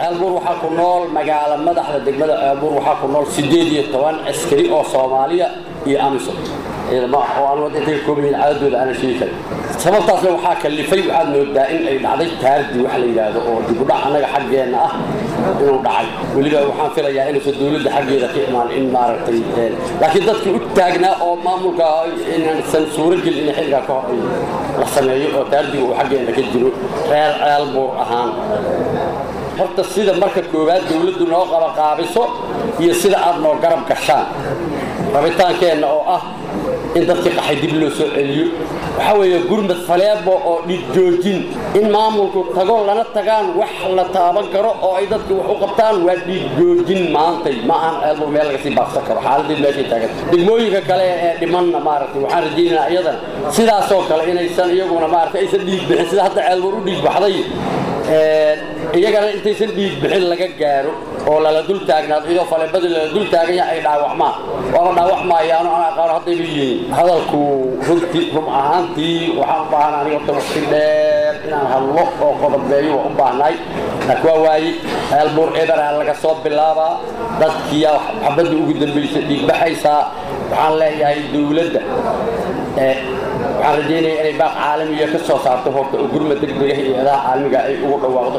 ceelbuur waxaa ku nool magaalo madaxda degmada ceelbuur waxaa ku nool siddeed iyo toban askari oo soomaaliya iyo amisom ciidamo ah oo aan wadda intay cadadooda aanan sheegi karin. Sababtaasna waxaa kalifay waxaad moodaa in ay dhacday taardi wax la yidhaahdo oo dibudhac annaga xaggeenna ah inuu dhacay. Weliba waxaan filayaa inuusan dowladda xaggeeda ka imaan in maaragtay laakiin dadkii u taagnaa oo maamulka inaysan suuro gelin in xilligaa ka hor la sameeyo oo taardiga uu xaggeenna ka jiro reer ceelbuur ahaan horta sida marka koowaad dowladdu noo qabaqaabiso iyo sida aad noo garab gashaan. Rabitaankeenna oo ah in dadkii qaxay dib loo soo celiyo. Waxaa weeye gurmad faleebo oo dhiigjoojin in maamulku tago lana tagaan wax la taaban karo oo ay dadki wax u qabtaan waa dhiigjoojin maantay. Ma ahan ceelbur meel laga sii baaqsan karo. Xaaladii meeshay taagan. Degmooyinka kale ee dhimanna maaragtay waxaan rajaynayaa iyadana sidaasoo kale inaysan iyaguna maaragtay aysan dhiig bixin. Sida hadda ceelbur u dhiig baxday iyagana intaysan dhiig bixin laga gaaro oo lala dul taagnaado iyadoo faleebadii lala dul taagan yahay ay dhaawacmaan waaba dhaawacmaayaano aan aqaano haddayba yihiin hadalku runtii rum ahaantii waxaan u baahan aniga horta waqti dheer inaan hadlo oo qodobeeyo waa u baahnaay laakiin waa waaye ceelbuur eberaa laga soo bilaabaa dadkiyaa xabadda ugu dambaysa dhiig baxaysaa waxaan leeyahay dowladda waxaan rajaynaya inay baaq caalamiya ka soo saarto horta oo gurma degdega iyo eedaha caalamiga ay ugu dhawaaqdo